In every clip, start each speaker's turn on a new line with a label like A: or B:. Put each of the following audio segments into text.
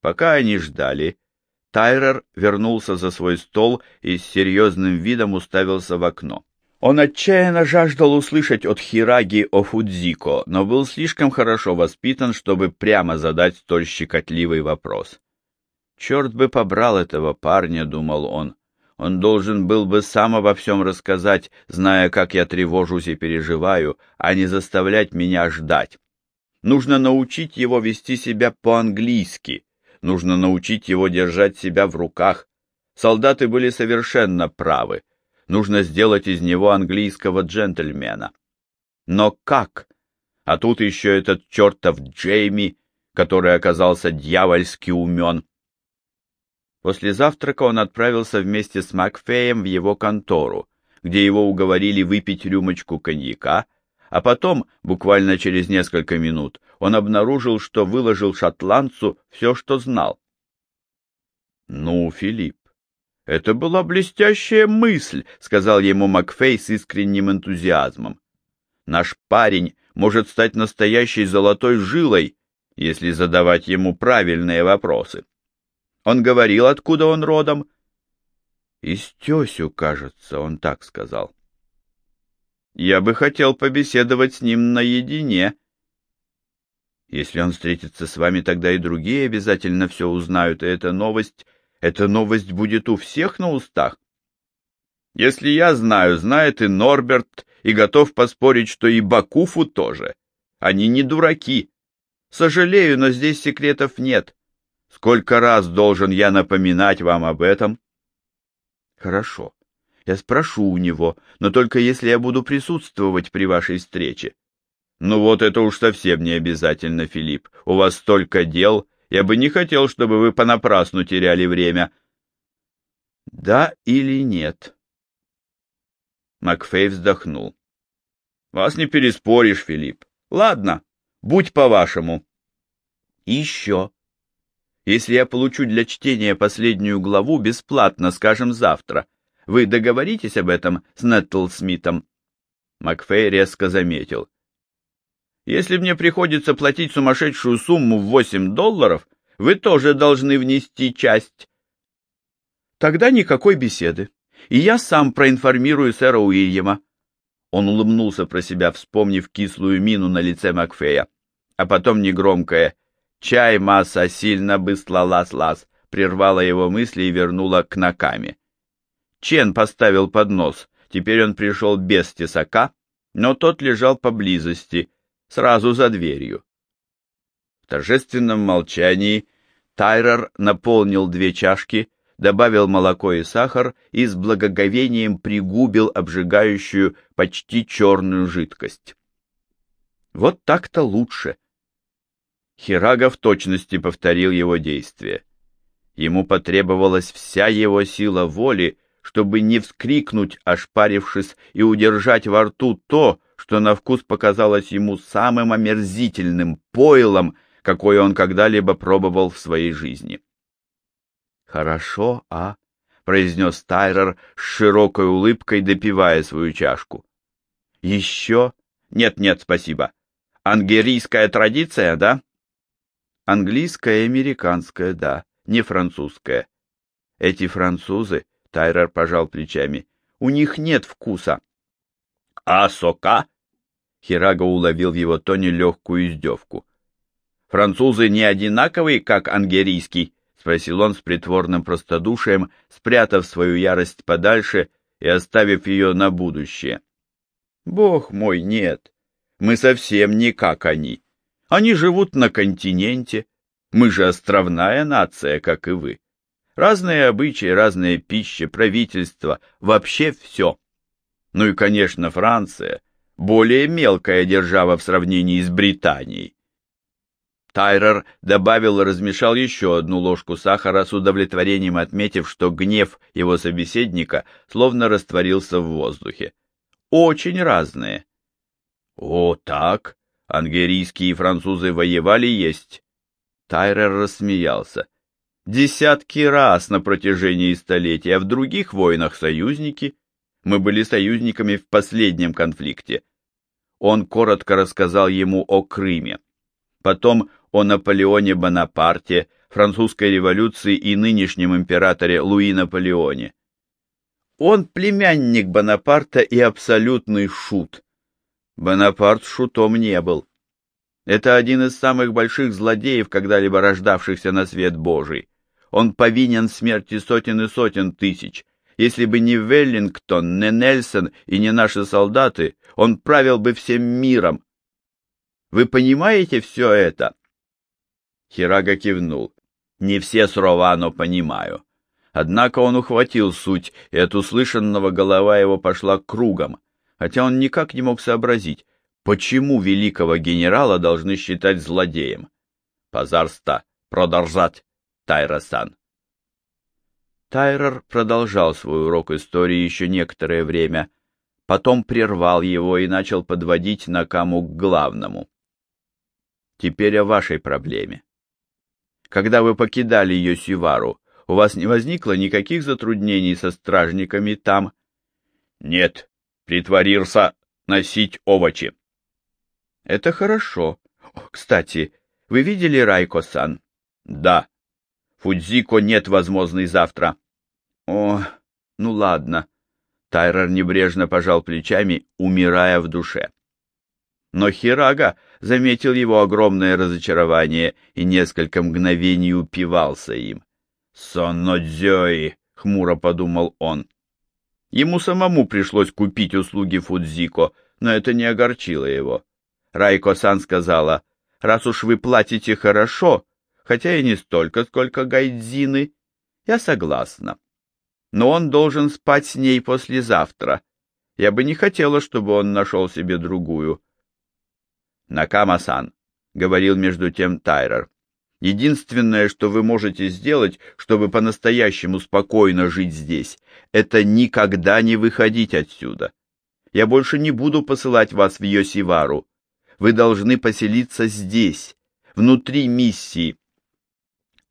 A: Пока они ждали, Тайрер вернулся за свой стол и с серьезным видом уставился в окно. Он отчаянно жаждал услышать от Хираги о Фудзико, но был слишком хорошо воспитан, чтобы прямо задать столь щекотливый вопрос. «Черт бы побрал этого парня», — думал он. «Он должен был бы сам обо всем рассказать, зная, как я тревожусь и переживаю, а не заставлять меня ждать. Нужно научить его вести себя по-английски, нужно научить его держать себя в руках. Солдаты были совершенно правы» Нужно сделать из него английского джентльмена. Но как? А тут еще этот чертов Джейми, который оказался дьявольски умен. После завтрака он отправился вместе с Макфеем в его контору, где его уговорили выпить рюмочку коньяка, а потом, буквально через несколько минут, он обнаружил, что выложил шотландцу все, что знал. «Ну, Филипп, «Это была блестящая мысль», — сказал ему Макфей с искренним энтузиазмом. «Наш парень может стать настоящей золотой жилой, если задавать ему правильные вопросы». Он говорил, откуда он родом. «Из тесю, кажется, он так сказал». «Я бы хотел побеседовать с ним наедине». «Если он встретится с вами, тогда и другие обязательно все узнают, и эта новость эта новость будет у всех на устах. Если я знаю, знает и Норберт, и готов поспорить, что и Бакуфу тоже. Они не дураки. Сожалею, но здесь секретов нет. Сколько раз должен я напоминать вам об этом? Хорошо. Я спрошу у него, но только если я буду присутствовать при вашей встрече. Ну вот это уж совсем не обязательно, Филипп. У вас столько дел, я бы не хотел, чтобы вы понапрасну теряли время. Да или нет? Макфей вздохнул. Вас не переспоришь, Филипп. Ладно, будь по-вашему. Еще. Если я получу для чтения последнюю главу бесплатно, скажем, завтра, вы договоритесь об этом с Неттл Смитом? Макфей резко заметил. Если мне приходится платить сумасшедшую сумму в 8 долларов, вы тоже должны внести часть. Тогда никакой беседы, и я сам проинформирую сэра Уильяма. Он улыбнулся про себя, вспомнив кислую мину на лице Макфея, а потом негромкое «Чай, масса, сильно быстро лас-лас» прервала его мысли и вернула к Накаме. Чен поставил поднос, теперь он пришел без тесака, но тот лежал поблизости, сразу за дверью. В торжественном молчании Тайрер наполнил две чашки, добавил молоко и сахар и с благоговением пригубил обжигающую, почти черную жидкость. Вот так-то лучше. Хирага в точности повторил его действие. Ему потребовалась вся его сила воли, чтобы не вскрикнуть, ошпарившись, и удержать во рту то, что на вкус показалось ему самым омерзительным пойлом, какое он когда-либо пробовал в своей жизни. «Хорошо, а?» — произнес Тайрер с широкой улыбкой, допивая свою чашку. «Еще? Нет-нет, спасибо. Ангерийская традиция, да?» «Английская и американская, да, не французская. Эти французы, — Тайрер пожал плечами, — у них нет вкуса. «А сока?» Хирага уловил в его тоне легкую издевку. «Французы не одинаковые, как ангерийский?» — спросил он с притворным простодушием, спрятав свою ярость подальше и оставив ее на будущее. «Бог мой, нет! Мы совсем не как они. Они живут на континенте. Мы же островная нация, как и вы. Разные обычаи, разная пища, правительство, вообще все. Ну и, конечно, Франция, более мелкая держава в сравнении с Британией. Тайрер добавил и размешал еще одну ложку сахара с удовлетворением, отметив, что гнев его собеседника словно растворился в воздухе. Очень разные. О, так? Ангерийские и французы воевали есть? Тайрер рассмеялся. Десятки раз на протяжении столетий, а в других войнах союзники — мы были союзниками в последнем конфликте. Он коротко рассказал ему о Крыме. Потом о Наполеоне Бонапарте, французской революции и нынешнем императоре Луи Наполеоне. Он племянник Бонапарта и абсолютный шут. Бонапарт шутом не был. Это один из самых больших злодеев, когда-либо рождавшихся на свет Божий. Он повинен смерти сотен и сотен тысяч. Если бы не Веллингтон, не Нельсон и не наши солдаты, он правил бы всем миром. Вы понимаете все это? Хирага кивнул. Не все слова, но понимаю. Однако он ухватил суть, и от услышанного голова его пошла кругом, хотя он никак не мог сообразить, почему великого генерала должны считать злодеем. Позарста, продолжать, Тайрасан. Тайрер продолжал свой урок истории еще некоторое время, потом прервал его и начал подводить Накаму к главному. Теперь о вашей проблеме. Когда вы покидали Йосивару, у вас не возникло никаких затруднений со стражниками там? Нет, притворился носить овощи. Это хорошо. Кстати, вы видели Райко-сан? Да. Фудзико нет возможной завтра. О, ну ладно. Тайрер небрежно пожал плечами, умирая в душе. Но Хирага заметил его огромное разочарование и несколько мгновений упивался им. «Соннодзёи!» — хмуро подумал он. Ему самому пришлось купить услуги Фудзико, но это не огорчило его. Райко-сан сказала, раз уж вы платите хорошо, хотя и не столько, сколько гайдзины, я согласна. Но он должен спать с ней послезавтра. Я бы не хотела, чтобы он нашел себе другую. Накама-сан, — говорил между тем Тайрер, — единственное, что вы можете сделать, чтобы по-настоящему спокойно жить здесь, это никогда не выходить отсюда. Я больше не буду посылать вас в Йосивару. Вы должны поселиться здесь, внутри миссии.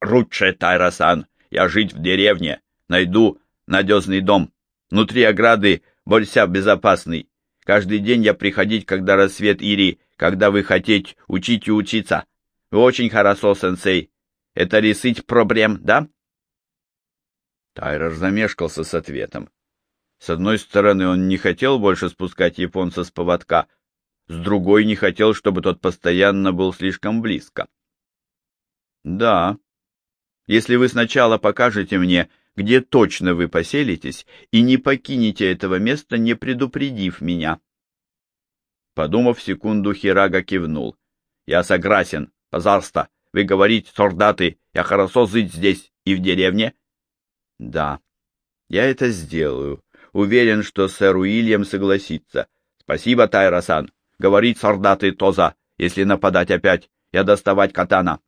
A: Лучше, Тайрасан, я жить в деревне, найду надежный дом. Внутри ограды болься безопасный. Каждый день я приходить, когда рассвет Ири, когда вы хотите учить и учиться. Вы очень хорошо, сенсей. Это решить проблем, да? Тайрер замешкался с ответом. С одной стороны, он не хотел больше спускать японца с поводка, с другой не хотел, чтобы тот постоянно был слишком близко. Да, если вы сначала покажете мне, где точно вы поселитесь, и не покинете этого места, не предупредив меня. Подумав секунду, Хирага кивнул. Я согласен, пожалуйста, вы говорите, солдаты, я хорошо жить здесь и в деревне? Да, я это сделаю. Уверен, что сэр Уильям согласится. Спасибо, Тайрасан. Говорить солдаты Тоза, если нападать опять, я доставать катана.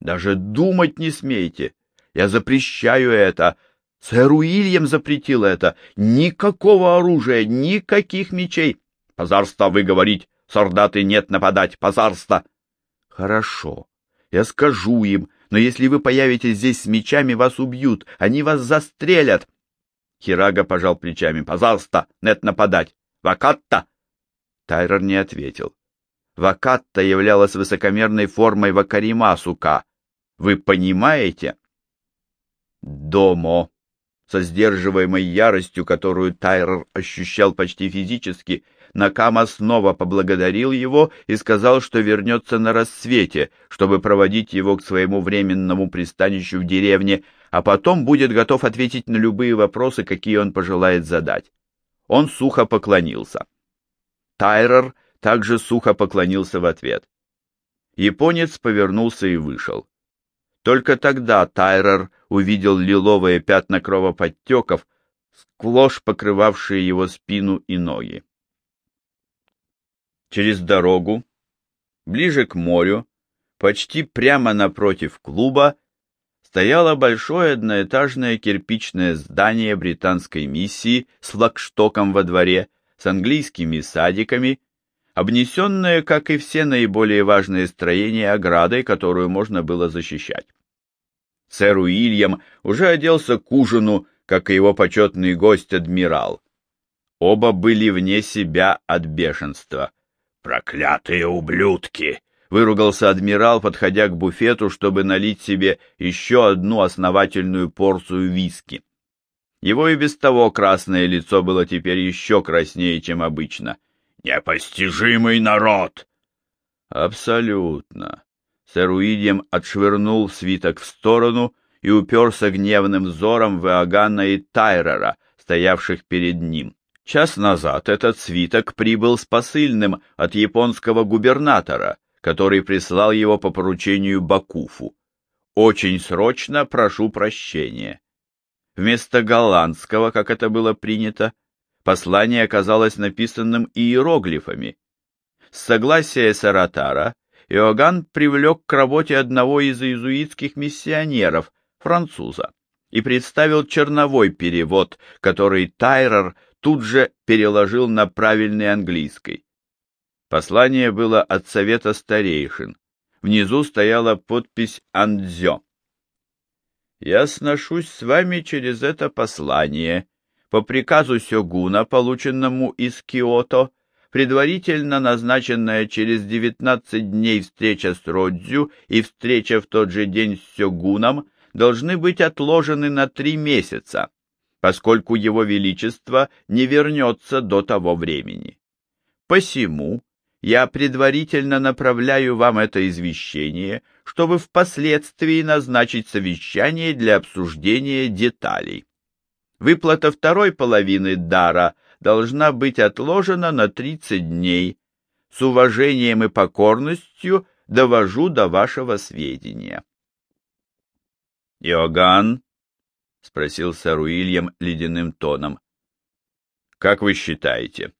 A: Даже думать не смейте. Я запрещаю это. Сэр Уильям запретил это. Никакого оружия, никаких мечей. Позарство вы говорить, солдаты нет нападать, позарство. Хорошо, я скажу им, но если вы появитесь здесь с мечами, вас убьют, они вас застрелят. Хирага пожал плечами. Позарство, нет нападать. Вакатта Тайрер не ответил. Вакатта являлась высокомерной формой вакаримасука. Вы понимаете? Домо. Со сдерживаемой яростью, которую Тайрер ощущал почти физически, Накама снова поблагодарил его и сказал, что вернется на рассвете, чтобы проводить его к своему временному пристанищу в деревне, а потом будет готов ответить на любые вопросы, какие он пожелает задать. Он сухо поклонился. Тайрер также сухо поклонился в ответ. Японец повернулся и вышел. Только тогда Тайрер увидел лиловые пятна кровоподтеков, сплошь покрывавшие его спину и ноги. Через дорогу, ближе к морю, почти прямо напротив клуба, стояло большое одноэтажное кирпичное здание британской миссии с флагштоком во дворе, с английскими садиками, обнесенное, как и все наиболее важные строения, оградой, которую можно было защищать. Сэр Уильям уже оделся к ужину, как и его почетный гость адмирал. Оба были вне себя от бешенства. «Проклятые ублюдки!» выругался адмирал, подходя к буфету, чтобы налить себе еще одну основательную порцию виски. Его и без того красное лицо было теперь еще краснее, чем обычно. «Непостижимый народ!» «Абсолютно!» Сэр Уильям отшвырнул свиток в сторону и уперся гневным взором в Иоганна и Тайрера, стоявших перед ним. Час назад этот свиток прибыл с посыльным от японского губернатора, который прислал его по поручению Бакуфу. Очень срочно прошу прощения. Вместо голландского, как это было принято, послание оказалось написанным иероглифами. С согласия Саратара Иоганн привлек к работе одного из иезуитских миссионеров, француза, и представил черновой перевод, который Тайрер тут же переложил на правильный английский. Послание было от Совета Старейшин. Внизу стояла подпись «Андзё». «Я сношусь с вами через это послание. По приказу Сёгуна, полученному из Киото, предварительно назначенная через 19 дней встреча с Родзю и встреча в тот же день с Сёгуном должны быть отложены на три месяца, поскольку его величество не вернется до того времени. Посему я предварительно направляю вам это извещение, чтобы впоследствии назначить совещание для обсуждения деталей. Выплата второй половины дара должна быть отложена на 30 дней. С уважением и покорностью довожу до вашего сведения. Иоганн — спросил сэр Уильям ледяным тоном. — Как вы считаете,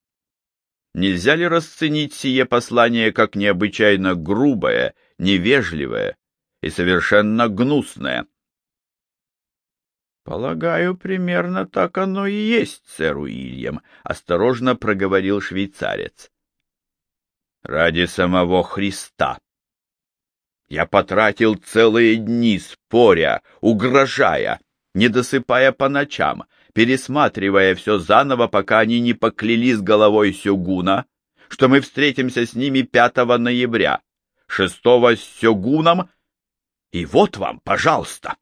A: нельзя ли расценить сие послание как необычайно грубое, невежливое и совершенно гнусное? — Полагаю, примерно так оно и есть, сэр Уильям, — осторожно проговорил швейцарец. — Ради самого Христа! Я потратил целые дни, споря, угрожая, не досыпая по ночам, пересматривая все заново, пока они не поклялись головой Сёгуна, что мы встретимся с ними 5 ноября, 6 с Сёгуном, и вот вам, пожалуйста.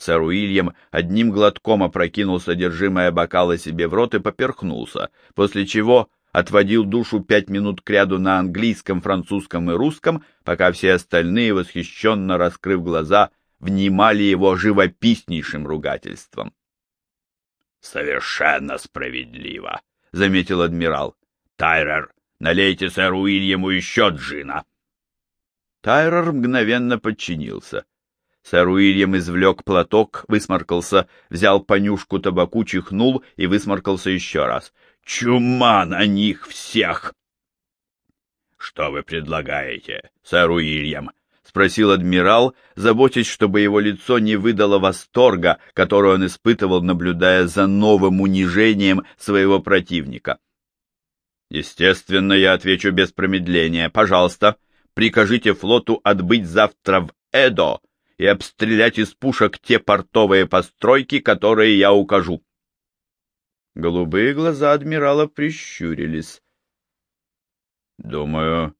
A: Сэр Уильям одним глотком опрокинул содержимое бокала себе в рот и поперхнулся, после чего отводил душу пять минут кряду на английском, французском и русском, пока все остальные, восхищенно раскрыв глаза, внимали его живописнейшим ругательством. «Совершенно справедливо», — заметил адмирал. «Тайрер, налейте сэру Уильяму еще джина». Тайрер мгновенно подчинился. Сэр Уильям извлек платок, высморкался, взял понюшку табаку, чихнул и высморкался еще раз. «Чума на них всех!» «Что вы предлагаете, сэр Уильям?» — спросил адмирал, заботясь, чтобы его лицо не выдало восторга, который он испытывал, наблюдая за новым унижением своего противника. «Естественно, я отвечу без промедления. Пожалуйста, прикажите флоту отбыть завтра в Эдо и обстрелять из пушек те портовые постройки, которые я укажу». Голубые глаза адмирала прищурились. «Думаю,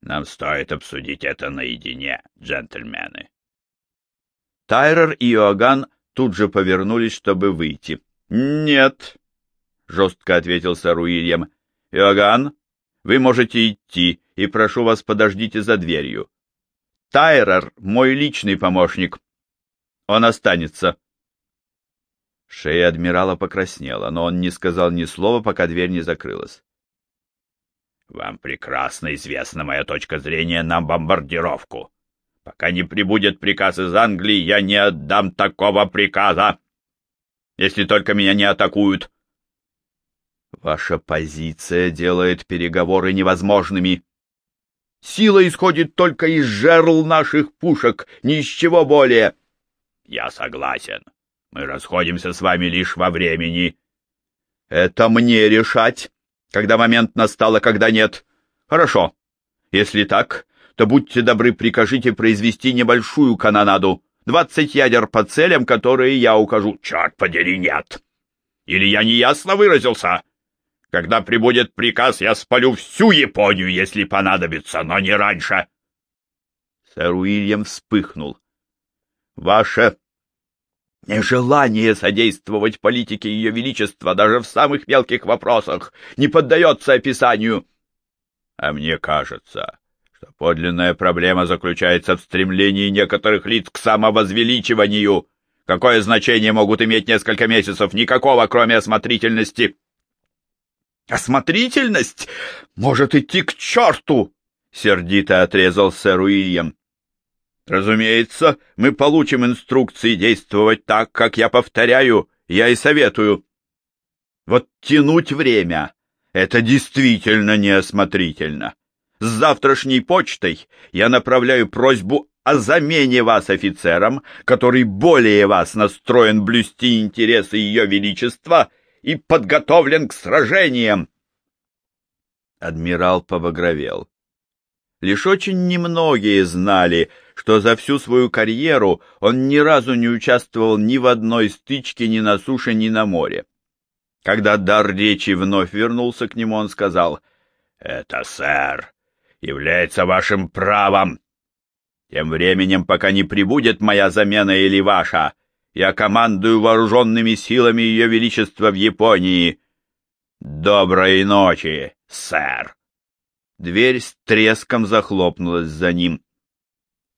A: нам стоит обсудить это наедине, джентльмены. Тайрер и Иоганн тут же повернулись, чтобы выйти. «Нет», — жестко ответил сэр Уильям. «Иоганн, вы можете идти, и прошу вас, подождите за дверью. Тайрер — мой личный помощник. Он останется». Шея адмирала покраснела, но он не сказал ни слова, пока дверь не закрылась. Вам прекрасно известна моя точка зрения на бомбардировку. Пока не прибудет приказ из Англии, я не отдам такого приказа. Если только меня не атакуют. Ваша позиция делает переговоры невозможными. Сила исходит только из жерл наших пушек, ни из чего более. Я согласен. Мы расходимся с вами лишь во времени. Это мне решать когда момент настал, а когда нет. Хорошо. Если так, то будьте добры, прикажите произвести небольшую канонаду. Двадцать ядер по целям, которые я укажу. Черт подери, нет. Или я неясно выразился? Когда прибудет приказ, я спалю всю Японию, если понадобится, но не раньше. Сэр Уильям вспыхнул. Ваше нежелание содействовать политике Ее Величества даже в самых мелких вопросах не поддается описанию. А мне кажется, что подлинная проблема заключается в стремлении некоторых лиц к самовозвеличиванию. Какое значение могут иметь несколько месяцев? Никакого, кроме осмотрительности. Осмотрительность может идти к черту! Сердито отрезал сэр Уильям. Разумеется, мы получим инструкции действовать так, как я повторяю, я и советую. Вот тянуть время — это действительно неосмотрительно. С завтрашней почтой я направляю просьбу о замене вас офицером, который более вас настроен блюсти интересы Ее Величества и подготовлен к сражениям. Адмирал побагровел. Лишь очень немногие знали, что за всю свою карьеру он ни разу не участвовал ни в одной стычке ни на суше, ни на море. Когда дар речи вновь вернулся к нему, он сказал, «Это, сэр, является вашим правом. Тем временем, пока не прибудет моя замена или ваша, я командую вооруженными силами Ее Величества в Японии. Доброй ночи, сэр!» Дверь с треском захлопнулась за ним.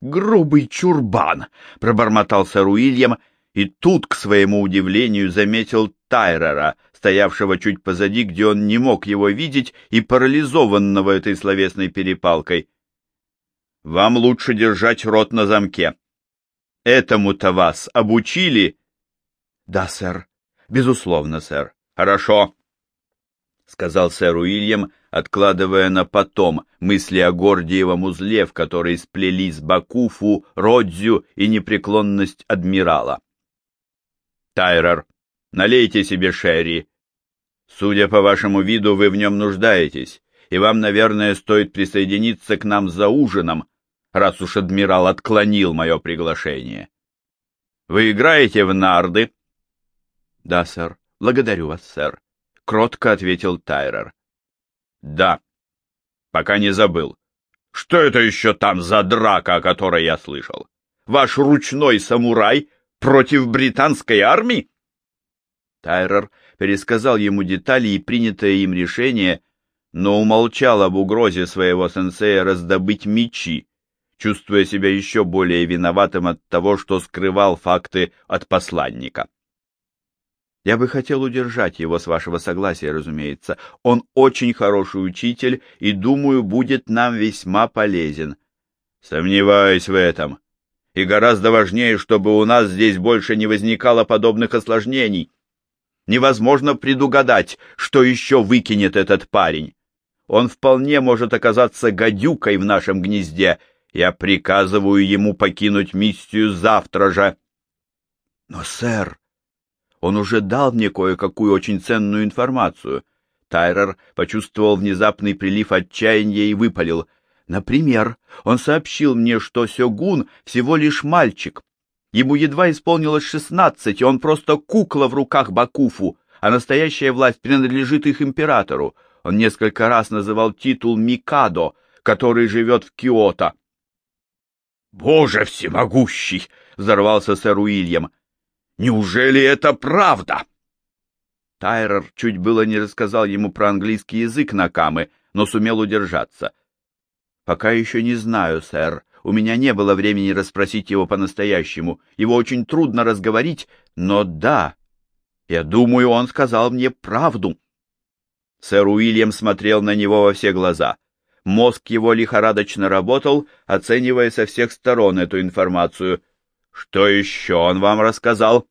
A: «Грубый чурбан!» — пробормотал сэр Уильям, и тут, к своему удивлению, заметил Тайрера, стоявшего чуть позади, где он не мог его видеть, и парализованного этой словесной перепалкой. «Вам лучше держать рот на замке. Этому-то вас обучили?» «Да, сэр. Безусловно, сэр. Хорошо», — сказал сэр Уильям, откладывая на потом мысли о Гордиевом узле, в который сплелись Бакуфу, Родзю и непреклонность адмирала. «Тайрер, налейте себе шерри Судя по вашему виду, вы в нем нуждаетесь, и вам, наверное, стоит присоединиться к нам за ужином, раз уж адмирал отклонил мое приглашение. Вы играете в нарды? — Да, сэр. Благодарю вас, сэр. — кротко ответил Тайрер. — Да. Пока не забыл. Что это еще там за драка, о которой я слышал? Ваш ручной самурай против британской армии? Тайрер пересказал ему детали и принятое им решение, но умолчал об угрозе своего сенсея раздобыть мечи, чувствуя себя еще более виноватым от того, что скрывал факты от посланника. Я бы хотел удержать его, с вашего согласия, разумеется. Он очень хороший учитель и, думаю, будет нам весьма полезен. Сомневаюсь в этом. И гораздо важнее, чтобы у нас здесь больше не возникало подобных осложнений. Невозможно предугадать, что еще выкинет этот парень. Он вполне может оказаться гадюкой в нашем гнезде. Я приказываю ему покинуть миссию завтра же. Но, сэр, он уже дал мне кое-какую очень ценную информацию. Тайрер почувствовал внезапный прилив отчаяния и выпалил. Например, он сообщил мне, что Сёгун всего лишь мальчик, Ему едва исполнилось шестнадцать, и он просто кукла в руках Бакуфу, а настоящая власть принадлежит их императору. Он несколько раз называл титул Микадо, который живет в Киото. «Боже всемогущий!» — взорвался сэр Уильям. «Неужели это правда?» Тайрер чуть было не рассказал ему про английский язык Накамы, но сумел удержаться. «Пока еще не знаю, сэр», у меня не было времени расспросить его по-настоящему. Его очень трудно разговорить, но да, я думаю, он сказал мне правду. Сэр Уильям смотрел на него во все глаза. Мозг его лихорадочно работал, оценивая со всех сторон эту информацию. Что еще он вам рассказал?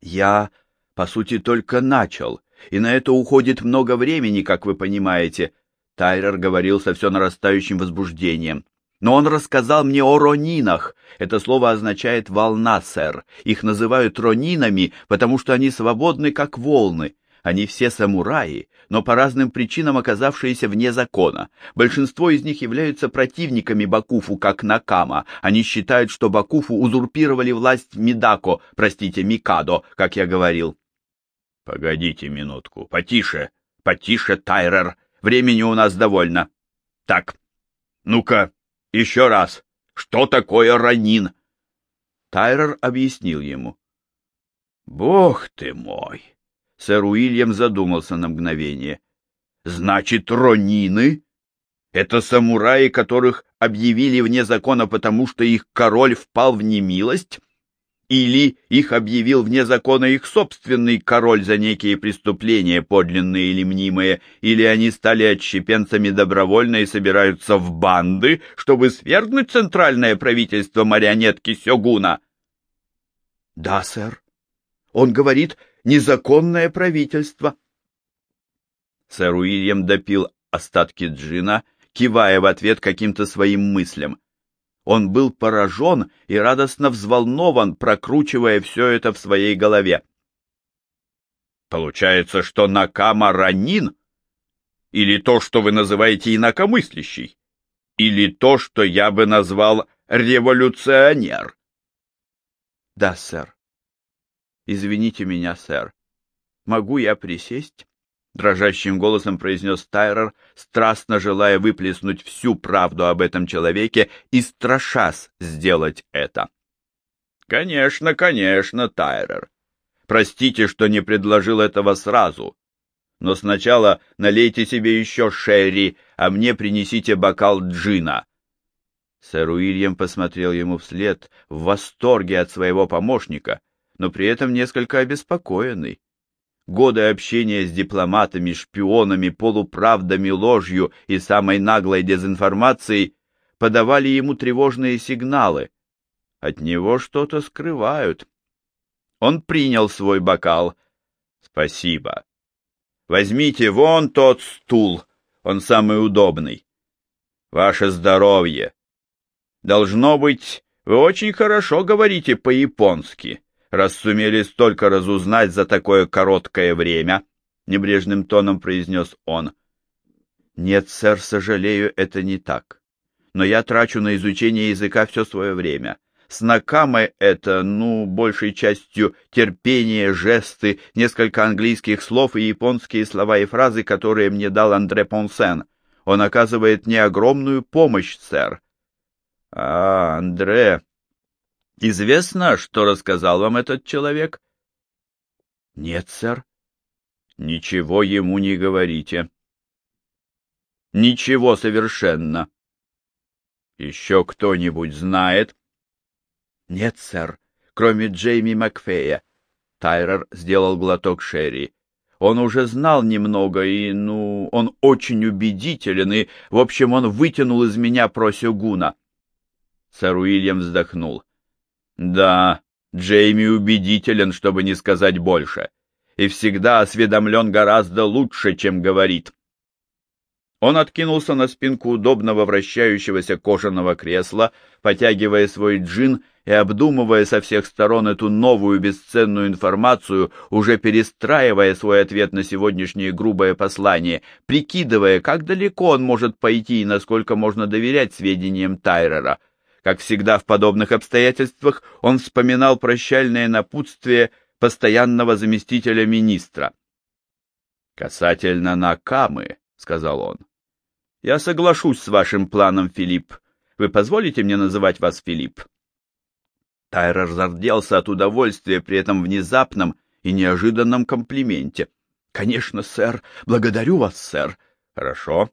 A: Я, по сути, только начал, и на это уходит много времени, как вы понимаете. Тайрер говорил со все нарастающим возбуждением. Но он рассказал мне о ронинах. Это слово означает «волна, сэр». Их называют ронинами, потому что они свободны, как волны. Они все самураи, но по разным причинам оказавшиеся вне закона. Большинство из них являются противниками Бакуфу, как Накама. Они считают, что Бакуфу узурпировали власть Мидако, простите, Микадо, как я говорил. — Погодите минутку, потише, Потише, Тайрер, времени у нас довольно. Так, ну-ка, еще раз, что такое ранин? Тайрер объяснил ему. Бог ты мой! Сэр Уильям задумался на мгновение. Значит, ронины — это самураи, которых объявили вне закона, потому что их король впал в немилость? Или их объявил вне закона их собственный король за некие преступления, подлинные или мнимые, или они стали отщепенцами добровольно и собираются в банды, чтобы свергнуть центральное правительство марионетки Сёгуна? — Да, сэр. Он говорит, незаконное правительство. Сэр Уильям допил остатки джина, кивая в ответ каким-то своим мыслям. Он был поражен и радостно взволнован, прокручивая все это в своей голове. Получается, что Накама ранин? Или то, что вы называете инакомыслящий? Или то, что я бы назвал революционер? Да, сэр. Извините меня, сэр. Могу я присесть? дрожащим голосом произнес Тайрер, страстно желая выплеснуть всю правду об этом человеке и страшась сделать это. «Конечно, конечно, Тайрер. Простите, что не предложил этого сразу. Но сначала налейте себе еще шерри, а мне принесите бокал джина». Сэр Уильям посмотрел ему вслед в восторге от своего помощника, но при этом несколько обеспокоенный. Годы общения с дипломатами, шпионами, полуправдами, ложью и самой наглой дезинформацией подавали ему тревожные сигналы. От него что-то скрывают. Он принял свой бокал. Спасибо. Возьмите вон тот стул, он самый удобный. Ваше здоровье. Должно быть, вы очень хорошо говорите по-японски раз сумели столько разузнать за такое короткое время, — небрежным тоном произнес он. — Нет, сэр, сожалею, это не так. Но я трачу на изучение языка все свое время. С Накамой это, ну, большей частью терпение, жесты, несколько английских слов и японские слова и фразы, которые мне дал Андре Понсен. Он оказывает мне огромную помощь, сэр. — А, Андре, Известно, что рассказал вам этот человек? — Нет, сэр. — Ничего ему не говорите. — Ничего совершенно. — Еще кто-нибудь знает? — Нет, сэр, кроме Джейми Макфея. Тайрер сделал глоток Шерри. Он уже знал немного, и, ну, он очень убедителен, и, в общем, он вытянул из меня про Сёгуна. Сэр Уильям вздохнул. Да, Джейми убедителен, чтобы не сказать больше, и всегда осведомлен гораздо лучше, чем говорит. Он откинулся на спинку удобного вращающегося кожаного кресла, потягивая свой джин и обдумывая со всех сторон эту новую бесценную информацию, уже перестраивая свой ответ на сегодняшнее грубое послание, прикидывая, как далеко он может пойти и насколько можно доверять сведениям Тайрера — как всегда в подобных обстоятельствах, он вспоминал прощальное напутствие постоянного заместителя министра. «Касательно Накамы», — сказал он, — «я соглашусь с вашим планом, Филипп. Вы позволите мне называть вас Филипп?» Тайрер зарделся от удовольствия при этом внезапном и неожиданном комплименте. «Конечно, сэр. Благодарю вас, сэр». «Хорошо.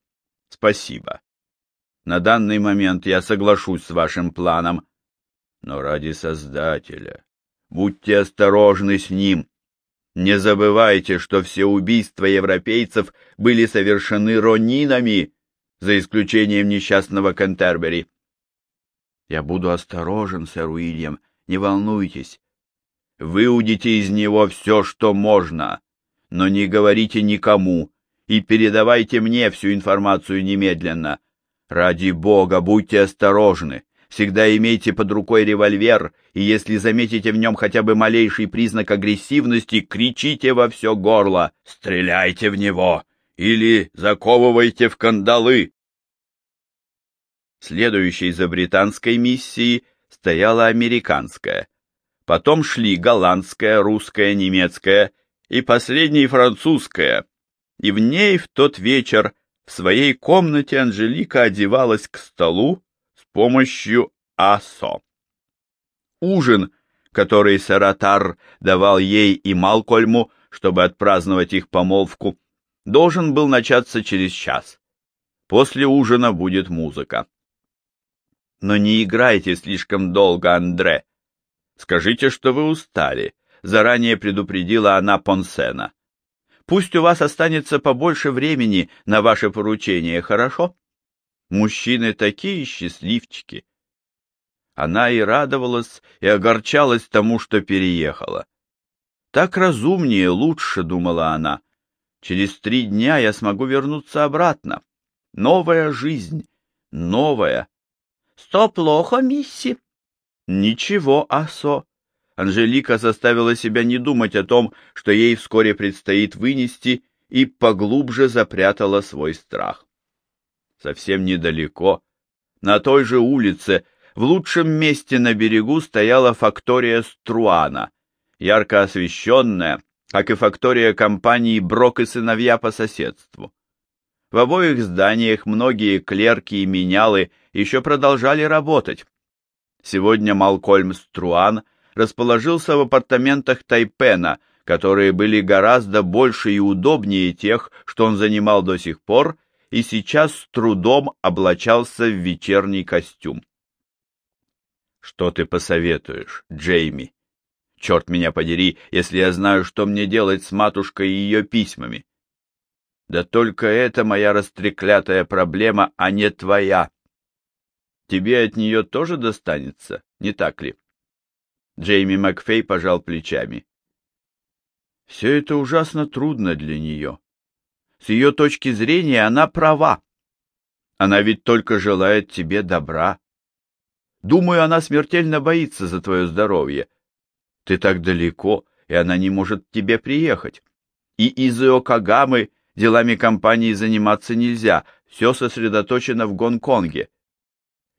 A: Спасибо. На данный момент я соглашусь с вашим планом. Но ради Создателя, будьте осторожны с ним. Не забывайте, что все убийства европейцев были совершены ронинами, за исключением несчастного Кентербери. Я буду осторожен, сэр Уильям, не волнуйтесь. Выудите из него все, что можно, но не говорите никому и передавайте мне всю информацию немедленно. Ради бога, будьте осторожны. Всегда имейте под рукой револьвер, и если заметите в нем хотя бы малейший признак агрессивности, кричите во все горло «Стреляйте в него!» или «Заковывайте в кандалы!» Следующей за британской миссией стояла американская. Потом шли голландская, русская, немецкая и последней французская. и в ней в тот вечер в своей комнате Анжелика одевалась к столу с помощью асо. Ужин, который Саратар давал ей и Малкольму, чтобы отпраздновать их помолвку, должен был начаться через час. После ужина будет музыка. Но не играйте слишком долго, Андре. Скажите, что вы устали, заранее предупредила она Понсена. Пусть у вас останется побольше времени на ваше поручение, хорошо? Мужчины такие счастливчики. Она и радовалась, и огорчалась тому, что переехала. Так разумнее, лучше, думала она. Через три дня я смогу вернуться обратно. Новая жизнь, новая. Что плохо, мисси? Ничего, Асо. Анжелика заставила себя не думать о том, что ей вскоре предстоит вынести, и поглубже запрятала свой страх. Совсем недалеко, на той же улице, в лучшем месте на берегу стояла фактория Струана, ярко освещенная, как и фактория компании Брок и сыновья по соседству. В обоих зданиях многие клерки и менялы еще продолжали работать. Сегодня Малкольм Струан расположился в апартаментах Тайпена, которые были гораздо больше и удобнее тех, что он занимал до сих пор, и сейчас с трудом облачался в вечерний костюм. «Что ты посоветуешь, Джейми?» Черт меня подери, если я знаю, что мне делать с матушкой и ее письмами. Да только это моя растреклятая проблема, а не твоя. Тебе от нее тоже достанется, не так ли? Джейми Макфей пожал плечами. Все это ужасно трудно для нее. С ее точки зрения она права. Она ведь только желает тебе добра. Думаю, она смертельно боится за твое здоровье. Ты так далеко, и она не может к тебе приехать. И из Иокагамы делами компании заниматься нельзя, все сосредоточено в Гонконге.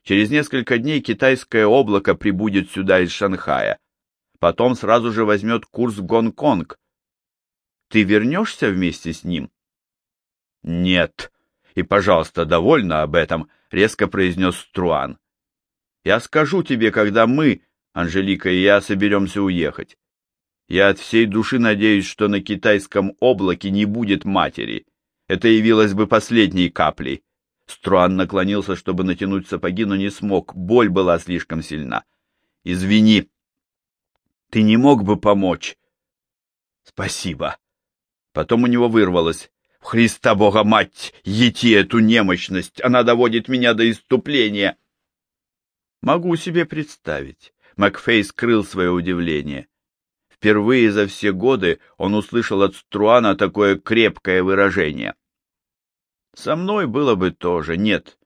A: Через несколько дней китайское облако прибудет сюда из Шанхая. Потом сразу же возьмет курс в Гонконг. Ты вернешься вместе с ним? Нет. И, пожалуйста, довольна об этом, резко произнес Струан. Я скажу тебе, когда мы, Анжелика и я соберемся уехать. Я от всей души надеюсь, что на китайском облаке не будет матери. Это явилось бы последней каплей. Струан наклонился, чтобы натянуть сапоги, но не смог. Боль была слишком сильна. Извини. Ты не мог бы помочь? Спасибо. Потом у него вырвалось. В Христа Бога мать, ети эту немощность, она доводит меня до иступления. Могу себе представить. Макфей скрыл свое удивление. Впервые за все годы он услышал от Струана такое крепкое выражение. «Со мной было бы тоже, нет,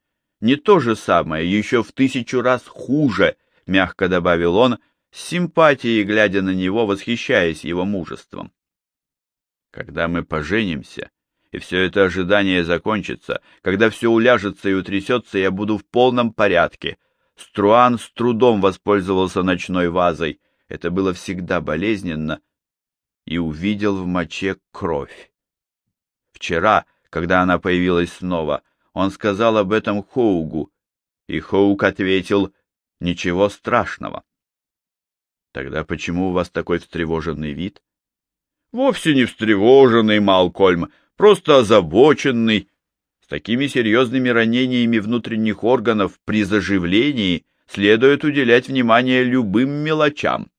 A: не то же самое, еще в тысячу раз хуже», — мягко добавил он, с симпатией глядя на него, восхищаясь его мужеством. «Когда мы поженимся, и все это ожидание закончится, когда все уляжется и утрясется, я буду в полном порядке», Струан с трудом воспользовался ночной вазой, это было всегда болезненно, и увидел в моче кровь. Вчера, когда она появилась снова, он сказал об этом Хоугу, и Хоуг ответил «Ничего страшного». Тогда почему у вас такой встревоженный вид? Вовсе не встревоженный, Малкольм, просто озабоченный, такими серьезными ранениями внутренних органов при заживлении следует уделять внимание любым мелочам.